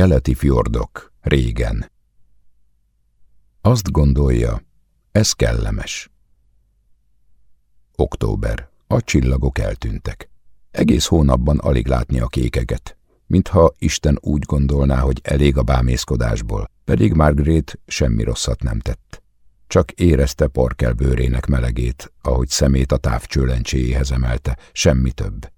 Keleti fjordok, régen. Azt gondolja, ez kellemes. Október. A csillagok eltűntek. Egész hónapban alig látni a kékeget, mintha Isten úgy gondolná, hogy elég a bámészkodásból, pedig Margaret semmi rosszat nem tett. Csak érezte porkel bőrének melegét, ahogy szemét a távcsőlencséjéhez emelte, semmi több.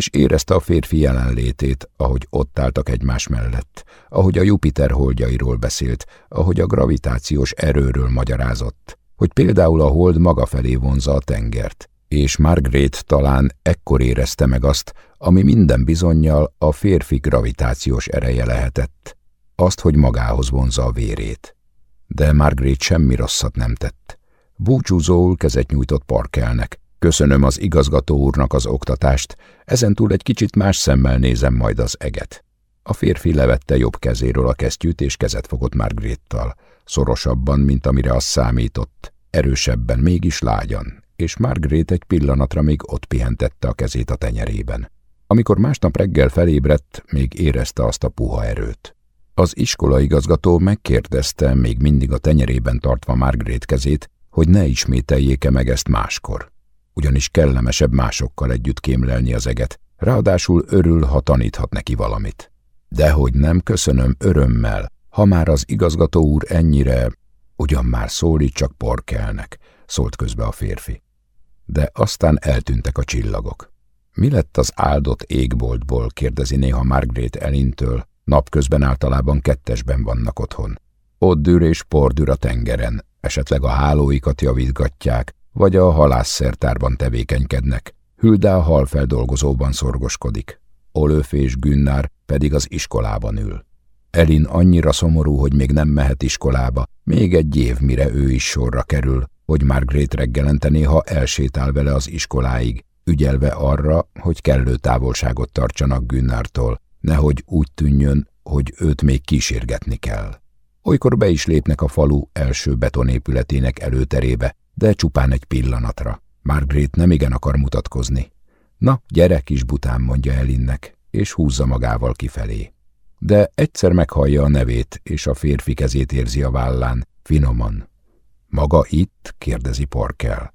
És érezte a férfi jelenlétét, ahogy ott álltak egymás mellett, ahogy a Jupiter holdjairól beszélt, ahogy a gravitációs erőről magyarázott, hogy például a hold maga felé vonza a tengert, és Margaret talán ekkor érezte meg azt, ami minden bizonyal a férfi gravitációs ereje lehetett, azt, hogy magához vonza a vérét. De Margaret semmi rosszat nem tett. Búcsúzóul kezet nyújtott Parkelnek. Köszönöm az igazgató úrnak az oktatást, ezentúl egy kicsit más szemmel nézem majd az eget. A férfi levette jobb kezéről a kesztyűt, és kezet fogott Margarettal, szorosabban, mint amire az számított, erősebben, mégis lágyan, és Margaret egy pillanatra még ott pihentette a kezét a tenyerében. Amikor másnap reggel felébredt, még érezte azt a puha erőt. Az iskolaigazgató megkérdezte, még mindig a tenyerében tartva Margaret kezét, hogy ne ismételjék-e meg ezt máskor. Ugyanis kellemesebb másokkal együtt kémlelni az eget, ráadásul örül, ha taníthat neki valamit. Dehogy nem köszönöm örömmel, ha már az igazgató úr ennyire, ugyan már szólít csak porkelnek, szólt közbe a férfi de aztán eltűntek a csillagok. Mi lett az áldott égboltból, kérdezi néha Margaret Elintől, napközben általában kettesben vannak otthon. Ott dűr és pordűr a tengeren, esetleg a hálóikat javítgatják, vagy a halászszertárban tevékenykednek. Hülda a halfeldolgozóban szorgoskodik. Olöf és Günnár pedig az iskolában ül. Elin annyira szomorú, hogy még nem mehet iskolába, még egy év, mire ő is sorra kerül, hogy Margaret reggelente néha elsétál vele az iskoláig, ügyelve arra, hogy kellő távolságot tartsanak Günnártól, nehogy úgy tűnjön, hogy őt még kísérgetni kell. Olykor be is lépnek a falu első betonépületének előterébe, de csupán egy pillanatra. Margaret nem igen akar mutatkozni. Na, gyere kis bután, mondja Elinnek, és húzza magával kifelé. De egyszer meghallja a nevét, és a férfi kezét érzi a vállán, finoman, maga itt? kérdezi Parkel.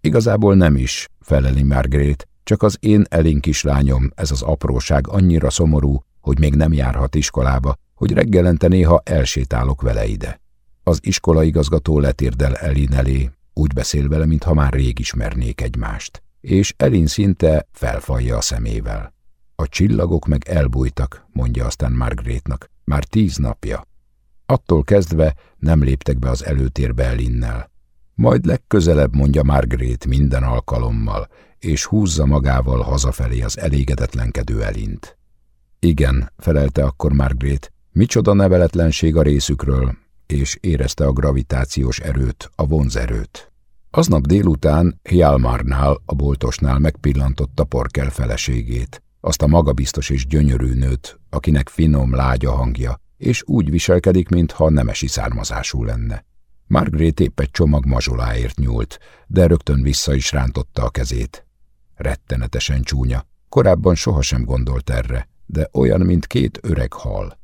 Igazából nem is, feleli Margaret, csak az én elén kislányom, ez az apróság annyira szomorú, hogy még nem járhat iskolába, hogy reggelente néha elsétálok vele ide. Az iskolaigazgató letérdel Elin elé, úgy beszél vele, mintha már rég ismernék egymást, és Elin szinte felfalja a szemével. A csillagok meg elbújtak, mondja aztán Margaretnak, már tíz napja. Attól kezdve nem léptek be az előtérbe Elinnel. Majd legközelebb mondja Margaret minden alkalommal, és húzza magával hazafelé az elégedetlenkedő Elint. Igen, felelte akkor Margaret, micsoda neveletlenség a részükről, és érezte a gravitációs erőt, a vonzerőt. Aznap délután Hjalmarnál, a boltosnál megpillantotta Porkel feleségét, azt a magabiztos és gyönyörű nőt, akinek finom, lágya hangja, és úgy viselkedik, mintha nemesi származású lenne. Margaret épp egy csomag mazsoláért nyúlt, de rögtön vissza is rántotta a kezét. Rettenetesen csúnya. Korábban sohasem gondolt erre, de olyan, mint két öreg hal.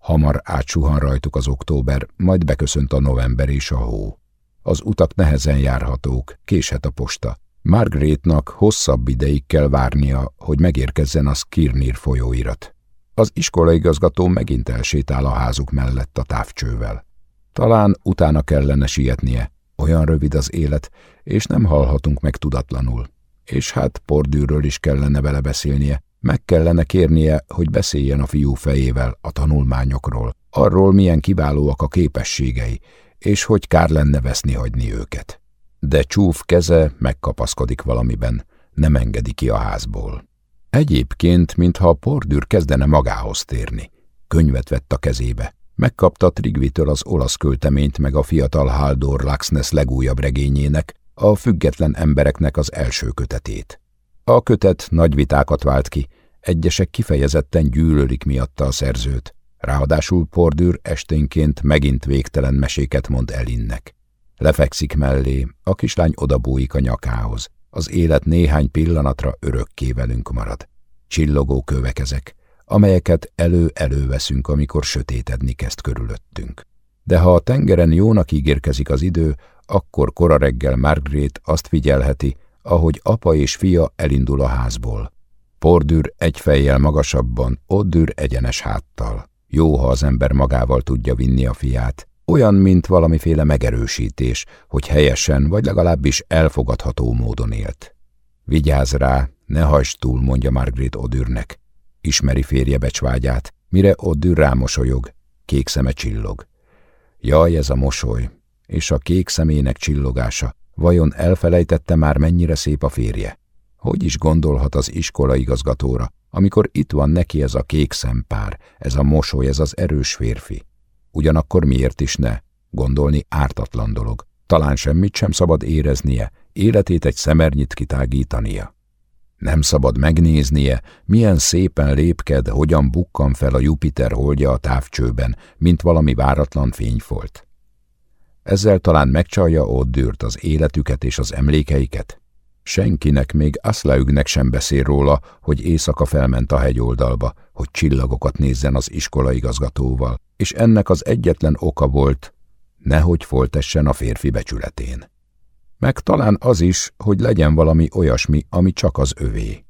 Hamar átsuhan rajtuk az október, majd beköszönt a november és a hó. Az utak nehezen járhatók, késhet a posta. Margaretnak hosszabb ideig kell várnia, hogy megérkezzen a Skirnir folyóirat. Az iskolaigazgató megint elsétál a házuk mellett a távcsővel. Talán utána kellene sietnie, olyan rövid az élet, és nem hallhatunk meg tudatlanul. És hát pordűről is kellene vele beszélnie, meg kellene kérnie, hogy beszéljen a fiú fejével a tanulmányokról, arról milyen kiválóak a képességei, és hogy kár lenne veszni hagyni őket. De csúf keze megkapaszkodik valamiben, nem engedi ki a házból. Egyébként, mintha a pordűr kezdene magához térni. Könyvet vett a kezébe. Megkapta Trigvitől az olasz költeményt meg a fiatal Haldor Laxness legújabb regényének, a független embereknek az első kötetét. A kötet nagy vitákat vált ki, egyesek kifejezetten gyűlölik miatta a szerzőt, ráadásul Pordűr esténként megint végtelen meséket mond Elinnek. Lefekszik mellé, a kislány odabújik a nyakához, az élet néhány pillanatra örökké velünk marad. Csillogó kövek ezek, amelyeket elő-előveszünk, amikor sötétedni kezd körülöttünk. De ha a tengeren jónak ígérkezik az idő, akkor kora reggel Margaret azt figyelheti, ahogy apa és fia elindul a házból. Pordűr egy fejjel magasabban, Oddűr egyenes háttal. Jó, ha az ember magával tudja vinni a fiát. Olyan, mint valamiféle megerősítés, hogy helyesen, vagy legalábbis elfogadható módon élt. Vigyázz rá, ne hajtsd túl, mondja Margaret Odürnek. Ismeri férje becsvágyát, mire Odür rámosolyog, kék szeme csillog. Jaj, ez a mosoly, és a kék szemének csillogása, vajon elfelejtette már mennyire szép a férje? Hogy is gondolhat az iskola igazgatóra, amikor itt van neki ez a kék szempár, ez a mosoly, ez az erős férfi? Ugyanakkor miért is ne? Gondolni ártatlan dolog. Talán semmit sem szabad éreznie, életét egy szemernyit kitágítania. Nem szabad megnéznie, milyen szépen lépked, hogyan bukkan fel a Jupiter holdja a távcsőben, mint valami váratlan fényfolt. Ezzel talán megcsalja ott dűrt az életüket és az emlékeiket? Senkinek, még Aszlaügnek sem beszél róla, hogy éjszaka felment a hegyoldalba, hogy csillagokat nézzen az iskolaigazgatóval, és ennek az egyetlen oka volt, nehogy foltessen a férfi becsületén. Meg talán az is, hogy legyen valami olyasmi, ami csak az övé.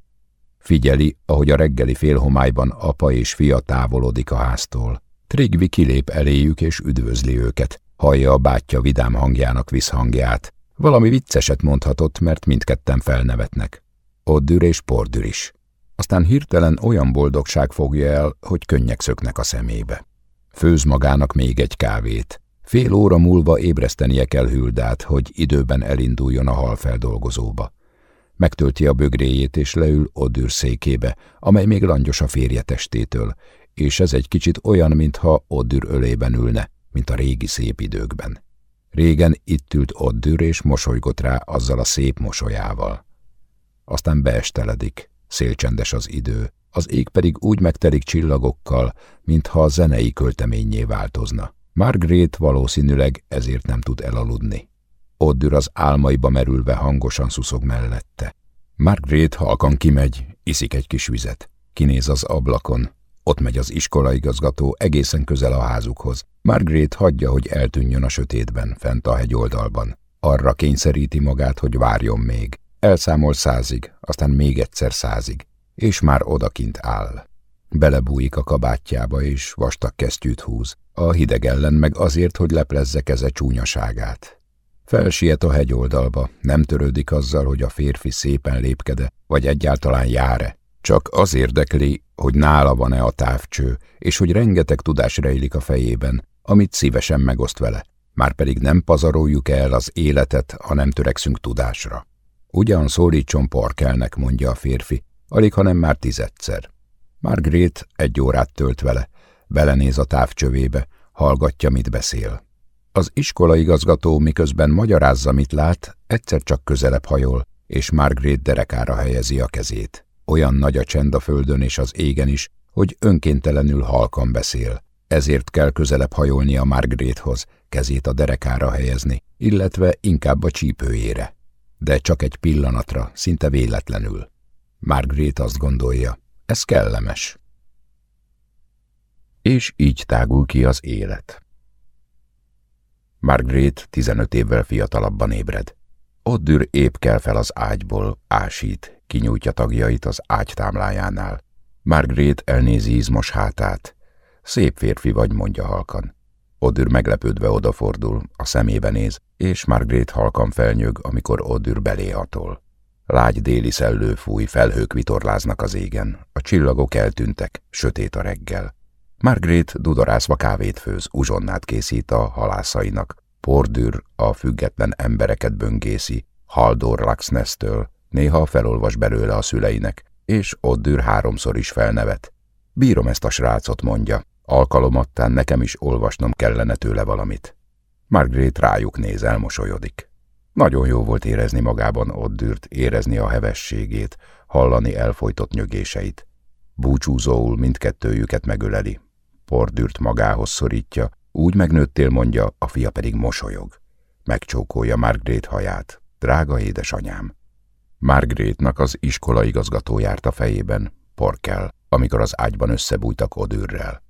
Figyeli, ahogy a reggeli félhomályban apa és fia távolodik a háztól. Trigvi kilép eléjük és üdvözli őket, hallja a bátyja vidám hangjának visszhangját. Valami vicceset mondhatott, mert mindketten felnevetnek. Oddür és Pordür is. Aztán hirtelen olyan boldogság fogja el, hogy könnyek szöknek a szemébe. Főz magának még egy kávét. Fél óra múlva ébresztenie kell Hüldát, hogy időben elinduljon a halfeldolgozóba. Megtölti a bögréjét és leül Oddür székébe, amely még langyos a férje testétől, és ez egy kicsit olyan, mintha Oddür ölében ülne, mint a régi szép időkben. Régen itt ült Oddür és mosolygott rá azzal a szép mosolyával. Aztán beesteledik, szélcsendes az idő, az ég pedig úgy megtelik csillagokkal, mintha a zenei költeményé változna. Margaret valószínűleg ezért nem tud elaludni. Oddür az álmaiba merülve hangosan szuszog mellette. Margaret halkan kimegy, iszik egy kis vizet. Kinéz az ablakon. Ott megy az iskolaigazgató egészen közel a házukhoz. Margaret hagyja, hogy eltűnjön a sötétben, fent a hegyoldalban. Arra kényszeríti magát, hogy várjon még. Elszámol százig, aztán még egyszer százig, és már odakint áll. Belebújik a kabátjába, és vastag kesztyűt húz. A hideg ellen meg azért, hogy leplezze keze csúnyaságát. Felsiet a hegyoldalba, nem törődik azzal, hogy a férfi szépen lépkede, vagy egyáltalán jár-e. Csak az érdekli, hogy nála van-e a távcső, és hogy rengeteg tudás rejlik a fejében, amit szívesen megoszt vele. Márpedig nem pazaroljuk el az életet, ha nem törekszünk tudásra. Ugyan szólítson Parkelnek, mondja a férfi, alig, hanem már tizedszer. Margaret egy órát tölt vele, belenéz a távcsövébe, hallgatja, mit beszél. Az iskolaigazgató miközben magyarázza, mit lát, egyszer csak közelebb hajol, és Margaret derekára helyezi a kezét. Olyan nagy a csend a földön és az égen is, hogy önkéntelenül halkan beszél. Ezért kell közelebb hajolni a Margarethoz, kezét a derekára helyezni, illetve inkább a csípőjére. De csak egy pillanatra, szinte véletlenül. Margaret azt gondolja, ez kellemes. És így tágul ki az élet. Margaret 15 évvel fiatalabban ébred. Oddür épp kell fel az ágyból, ásít, kinyújtja tagjait az ágy támlájánál. Margaret elnézi izmos hátát. Szép férfi vagy, mondja halkan. Odür meglepődve odafordul, a szemébe néz, és Margaret halkan felnyög, amikor Odür belé. Lágy déli szellő fúj, felhők vitorláznak az égen, a csillagok eltűntek, sötét a reggel. Margaret dudorászva kávét főz, uzsonnát készít a halászainak. Pordűr a független embereket böngészi, Haldor Laxnesztől, néha felolvas belőle a szüleinek, és Oddür háromszor is felnevet. Bírom ezt a srácot, mondja, alkalomattán nekem is olvasnom kellene tőle valamit. Margaret rájuk néz, elmosolyodik. Nagyon jó volt érezni magában Oddürt, érezni a hevességét, hallani elfolytott nyögéseit. Búcsúzóul mindkettőjüket megöleli. Pordürt magához szorítja, úgy megnőttél, mondja, a fia pedig mosolyog. Megcsókolja Margaret haját. Drága édesanyám! Margaretnak az iskola igazgató járt a fejében, Porkel. amikor az ágyban összebújtak Odőrrel.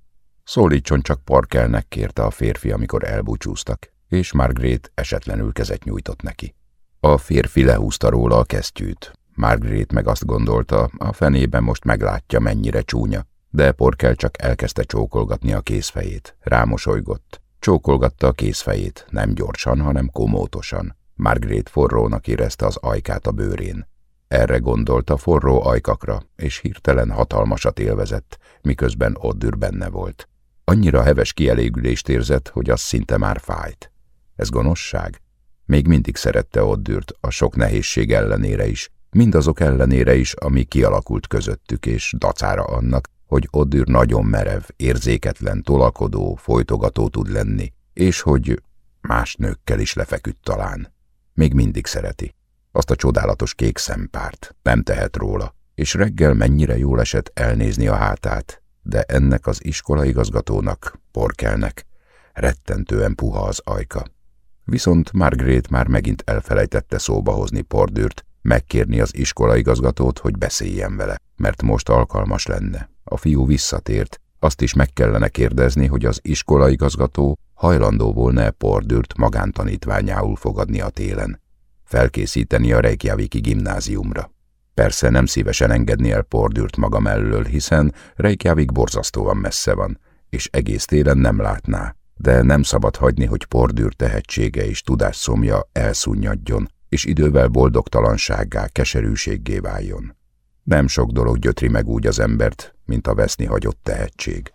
Szólítson csak Parkelnek kérte a férfi, amikor elbúcsúztak, és Margaret esetlenül kezet nyújtott neki. A férfi lehúzta róla a kesztyűt. Margaret meg azt gondolta, a fenében most meglátja, mennyire csúnya, de Porkel csak elkezdte csókolgatni a kézfejét. Rámosolygott. Csókolgatta a kézfejét, nem gyorsan, hanem komótosan. Margaret forrónak érezte az ajkát a bőrén. Erre gondolta forró ajkakra, és hirtelen hatalmasat élvezett, miközben Oddür benne volt. Annyira heves kielégülést érzett, hogy az szinte már fájt. Ez gonoszság? Még mindig szerette Oddürt, a sok nehézség ellenére is, mindazok ellenére is, ami kialakult közöttük, és dacára annak, hogy Oddür nagyon merev, érzéketlen, tolakodó, folytogató tud lenni, és hogy más nőkkel is lefeküdt talán. Még mindig szereti. Azt a csodálatos kék szempárt, nem tehet róla, és reggel mennyire jól esett elnézni a hátát, de ennek az iskolaigazgatónak, Porkelnek, rettentően puha az ajka. Viszont Margaret már megint elfelejtette szóba hozni Pordűrt, megkérni az iskolaigazgatót, hogy beszéljen vele, mert most alkalmas lenne. A fiú visszatért, azt is meg kellene kérdezni, hogy az iskolaigazgató hajlandó volna-e Pordűrt magántanítványául fogadni a télen, felkészíteni a Reykjaviki gimnáziumra. Persze nem szívesen engedni el Pordűrt maga mellől, hiszen Reykjavik borzasztóan messze van, és egész télen nem látná, de nem szabad hagyni, hogy Pordűr tehetsége és tudásszomja elszunnyadjon, és idővel boldogtalansággá, keserűséggé váljon. Nem sok dolog gyötri meg úgy az embert, mint a veszni hagyott tehetség.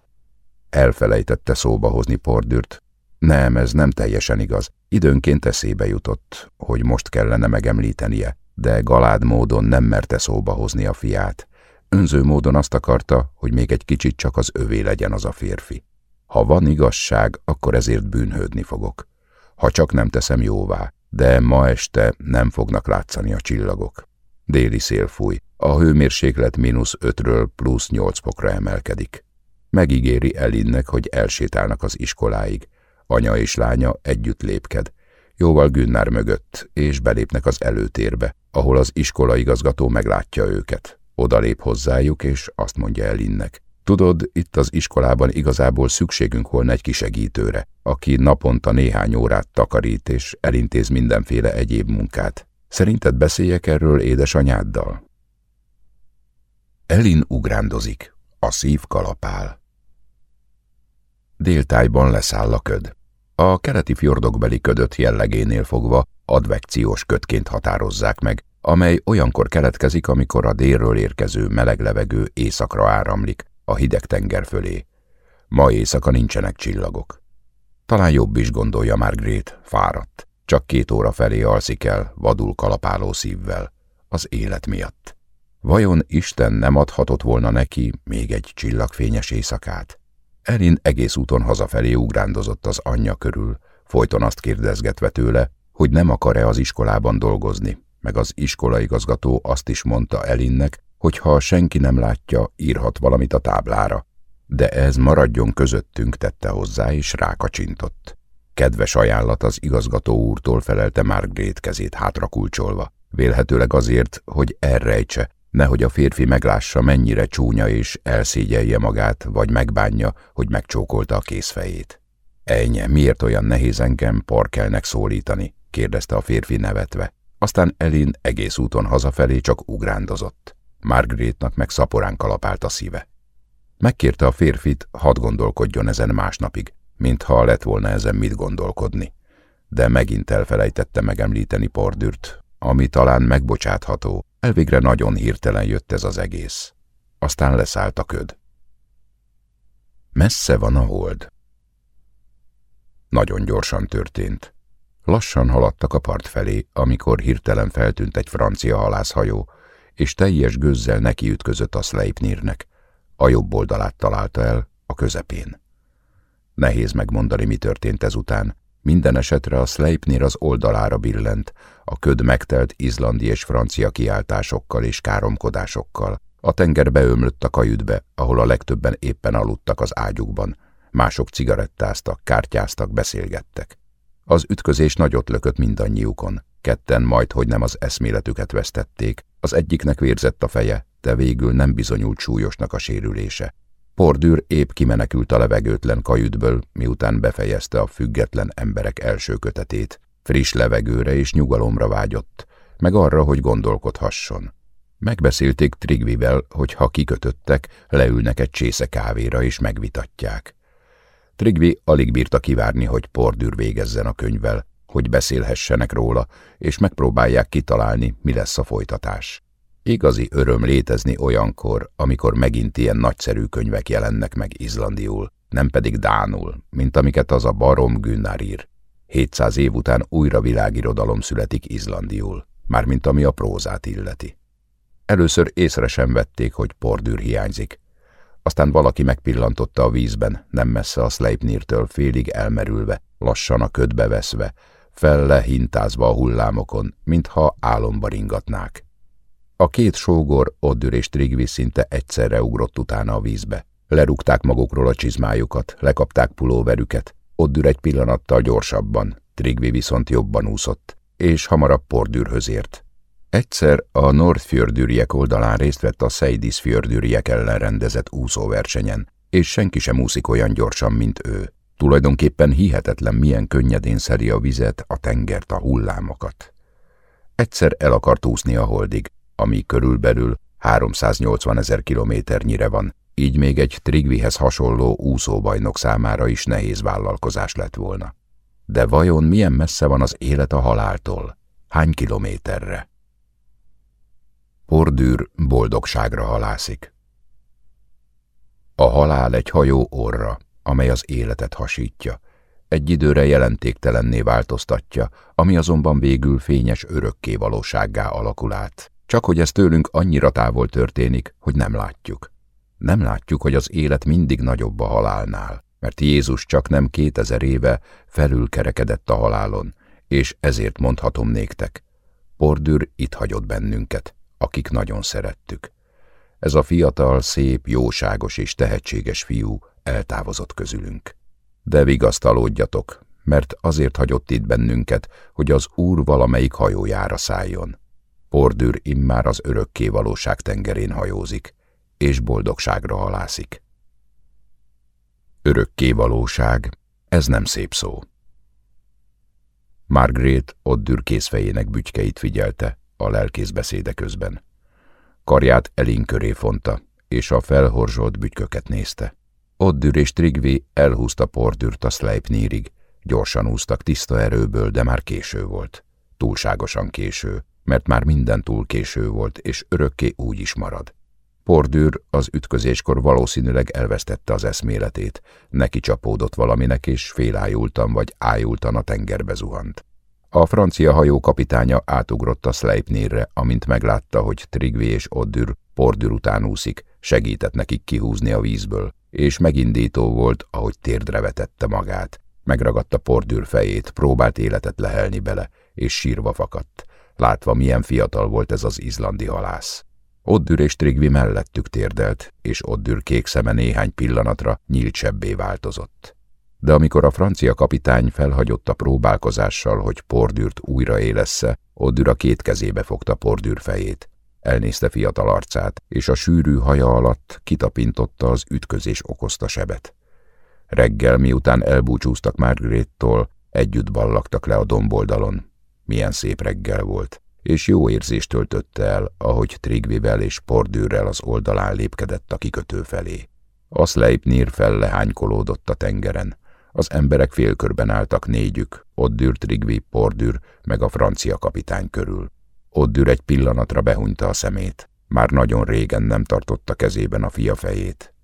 Elfelejtette szóba hozni Pordűrt. Nem, ez nem teljesen igaz. Időnként eszébe jutott, hogy most kellene megemlítenie, de galád módon nem merte szóba hozni a fiát. Önző módon azt akarta, hogy még egy kicsit csak az övé legyen az a férfi. Ha van igazság, akkor ezért bűnhődni fogok. Ha csak nem teszem jóvá, de ma este nem fognak látszani a csillagok. Déli szél fúj, a hőmérséklet mínusz ötről plusz nyolc fokra emelkedik. Megígéri Elinnek, hogy elsétálnak az iskoláig. Anya és lánya együtt lépked, jóval Günnár mögött, és belépnek az előtérbe, ahol az iskolaigazgató meglátja őket. Oda lép hozzájuk, és azt mondja Elinnek. Tudod, itt az iskolában igazából szükségünk volna egy kisegítőre, aki naponta néhány órát takarít és elintéz mindenféle egyéb munkát. Szerinted beszéljek erről édesanyáddal? Elin ugrándozik, a szív kalapál. Déltájban leszáll a köd. A keleti fjordokbeli ködöt jellegénél fogva advekciós ködként határozzák meg, amely olyankor keletkezik, amikor a délről érkező meleg levegő északra áramlik, a hideg tenger fölé. Ma éjszaka nincsenek csillagok. Talán jobb is gondolja Margaret, fáradt. Csak két óra felé alszik el, vadul kalapáló szívvel, az élet miatt. Vajon Isten nem adhatott volna neki még egy csillagfényes éjszakát? Elin egész úton hazafelé ugrándozott az anyja körül, folyton azt kérdezgetve tőle, hogy nem akar-e az iskolában dolgozni, meg az iskolaigazgató azt is mondta Elinnek, hogy ha senki nem látja, írhat valamit a táblára. De ez maradjon közöttünk, tette hozzá, és rákacsintott. Kedves ajánlat az igazgató úrtól felelte Margaret kezét hátrakulcsolva. Vélhetőleg azért, hogy elrejtse, nehogy a férfi meglássa, mennyire csúnya és elszégyelje magát, vagy megbánja, hogy megcsókolta a kézfejét. Ennyi, miért olyan nehéz engem parkelnek szólítani? kérdezte a férfi nevetve. Aztán Elin egész úton hazafelé csak ugrándozott. Margaretnak meg szaporán kalapált a szíve. Megkérte a férfit, hadd gondolkodjon ezen másnapig, mintha lett volna ezen mit gondolkodni. De megint elfelejtette megemlíteni Pordürt, ami talán megbocsátható, elvégre nagyon hirtelen jött ez az egész. Aztán leszállt a köd. Messze van a hold. Nagyon gyorsan történt. Lassan haladtak a part felé, amikor hirtelen feltűnt egy francia halászhajó, és teljes gőzzel nekiütközött a Sleipnirnek. A jobb oldalát találta el, a közepén. Nehéz megmondani, mi történt ezután. Minden esetre a Sleipnir az oldalára billent, a köd megtelt izlandi és francia kiáltásokkal és káromkodásokkal. A tenger beömlött a kajütbe, ahol a legtöbben éppen aludtak az ágyukban. Mások cigarettáztak, kártyáztak, beszélgettek. Az ütközés nagyot lökött mindannyiukon. Ketten majd, hogy nem az eszméletüket vesztették, az egyiknek vérzett a feje, megtette, végül nem bizonyult súlyosnak a sérülése. Pordűr épp kimenekült a levegőtlen kajütből, miután befejezte a független emberek első kötetét. Friss levegőre és nyugalomra vágyott, meg arra, hogy gondolkodhasson. Megbeszélték Trigvivel, hogy ha kikötöttek, leülnek egy csésze kávéra és megvitatják. Trigvi alig bírta kivárni, hogy Pordűr végezzen a könyvvel, hogy beszélhessenek róla, és megpróbálják kitalálni, mi lesz a folytatás. Igazi öröm létezni olyankor, amikor megint ilyen nagyszerű könyvek jelennek meg izlandiul, nem pedig dánul, mint amiket az a barom Gunnar ír. 700 év után újra világirodalom születik izlandiul, mármint ami a prózát illeti. Először észre sem vették, hogy pordűr hiányzik. Aztán valaki megpillantotta a vízben, nem messze a Sleipnirtől félig elmerülve, lassan a ködbe veszve, felle hintázva a hullámokon, mintha álomba ringatnák. A két sógor, Oddür és Trigvi szinte egyszerre ugrott utána a vízbe. Lerúgták magukról a csizmájukat, lekapták pulóverüket, Oddür egy pillanattal gyorsabban, Trigvi viszont jobban úszott, és hamarabb Pordürhöz ért. Egyszer a Nordfjördűriek oldalán részt vett a Seidisfjördűriek ellen rendezett úszóversenyen, és senki sem úszik olyan gyorsan, mint ő. Tulajdonképpen hihetetlen, milyen könnyedén szeri a vizet, a tengert, a hullámokat. Egyszer el akart úszni a holdig, ami körülbelül 380 ezer kilométernyire van, így még egy Trigvihez hasonló úszóbajnok számára is nehéz vállalkozás lett volna. De vajon milyen messze van az élet a haláltól? Hány kilométerre? Pordűr boldogságra halászik. A halál egy hajó orra, amely az életet hasítja, egy időre jelentéktelenné változtatja, ami azonban végül fényes örökké valósággá alakul át. Csak hogy ez tőlünk annyira távol történik, hogy nem látjuk. Nem látjuk, hogy az élet mindig nagyobb a halálnál, mert Jézus csak nem kétezer éve felülkerekedett a halálon, és ezért mondhatom néktek, Pordűr itt hagyott bennünket, akik nagyon szerettük. Ez a fiatal, szép, jóságos és tehetséges fiú eltávozott közülünk. De vigasztalódjatok, mert azért hagyott itt bennünket, hogy az Úr valamelyik hajójára szálljon. Pordűr immár az örökké valóság tengerén hajózik, és boldogságra halászik. Örökké valóság, ez nem szép szó. Margaret Oddür készfejének bütykeit figyelte a lelkész beszéde közben. Karját Elin köré fonta, és a felhorzsolt bütyköket nézte. Oddür és Trigvi elhúzta Pordürt a Sleipnirig. Gyorsan úztak tiszta erőből, de már késő volt. Túlságosan késő, mert már minden túl késő volt, és örökké úgy is marad. Pordűr az ütközéskor valószínűleg elvesztette az eszméletét, neki csapódott valaminek, és félájultan vagy ájultan a tengerbe zuhant. A francia hajó kapitánya átugrott a Sleipnirre, amint meglátta, hogy Trigvi és Oddür Pordűr után úszik, segített nekik kihúzni a vízből, és megindító volt, ahogy térdre vetette magát. Megragadta Pordűr fejét, próbált életet lehelni bele, és sírva fakadt látva milyen fiatal volt ez az izlandi halász. Oddür és Trigvi mellettük térdelt, és Oddür kék szeme néhány pillanatra nyíltsebbé változott. De amikor a francia kapitány felhagyott a próbálkozással, hogy Pordűrt újra élessze, Oddür a két kezébe fogta Pordűr fejét. Elnézte fiatal arcát, és a sűrű haja alatt kitapintotta az ütközés okozta sebet. Reggel, miután elbúcsúztak Margarettól, együtt ballagtak le a domboldalon, milyen szép reggel volt, és jó érzést töltötte el, ahogy Trigvivel és Pordűrrel az oldalán lépkedett a kikötő felé. A Sleipnir fellehánykolódott a tengeren. Az emberek félkörben álltak négyük, Oddür, Trigvi, Pordűr, meg a francia kapitány körül. Oddür egy pillanatra behunyta a szemét. Már nagyon régen nem tartotta kezében a fia fejét.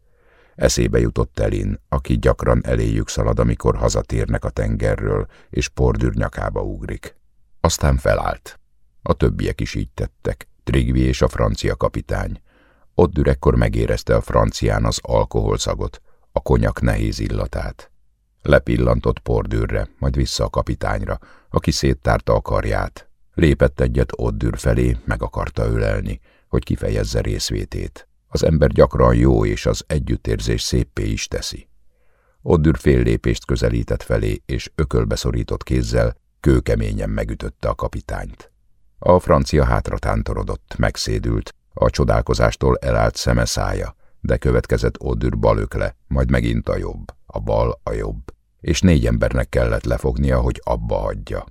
Eszébe jutott Elin, aki gyakran eléjük szalad, amikor hazatérnek a tengerről, és Pordűr nyakába ugrik. Aztán felállt. A többiek is így tettek, Trigvi és a francia kapitány. Ott dürekkor megérezte a francián az alkoholszagot, a konyak nehéz illatát. Lepillantott pordűrre, majd vissza a kapitányra, aki széttárta a karját. Lépett egyet Oddür felé, meg akarta ölelni, hogy kifejezze részvétét. Az ember gyakran jó, és az együttérzés széppé is teszi. Oddür fél lépést közelített felé, és ökölbeszorított kézzel kőkeményen megütötte a kapitányt. A francia hátra tántorodott, megszédült, A csodálkozástól elállt szeme szája, de következett Odür balökle, majd megint a jobb, a bal a jobb, és négy embernek kellett lefognia, hogy abba hagyja.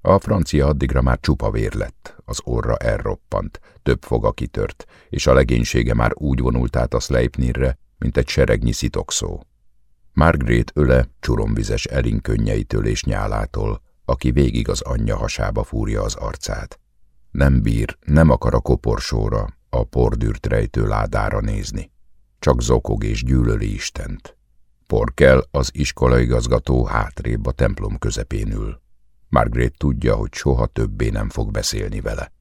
A francia addigra már csupa vér lett, az orra elroppant, több foga kitört, és a legénysége már úgy vonult át a Sleipnirre, mint egy seregnyi szitokszó. Margaret öle csuromvizes Elin könnyeitől és nyálától, aki végig az anyja hasába fúrja az arcát. Nem bír, nem akar a koporsóra, a pordűrt rejtő ládára nézni. Csak zokog és gyűlöli Istent. Porkel, az iskolaigazgató hátrébb a templom közepén ül. Margaret tudja, hogy soha többé nem fog beszélni vele.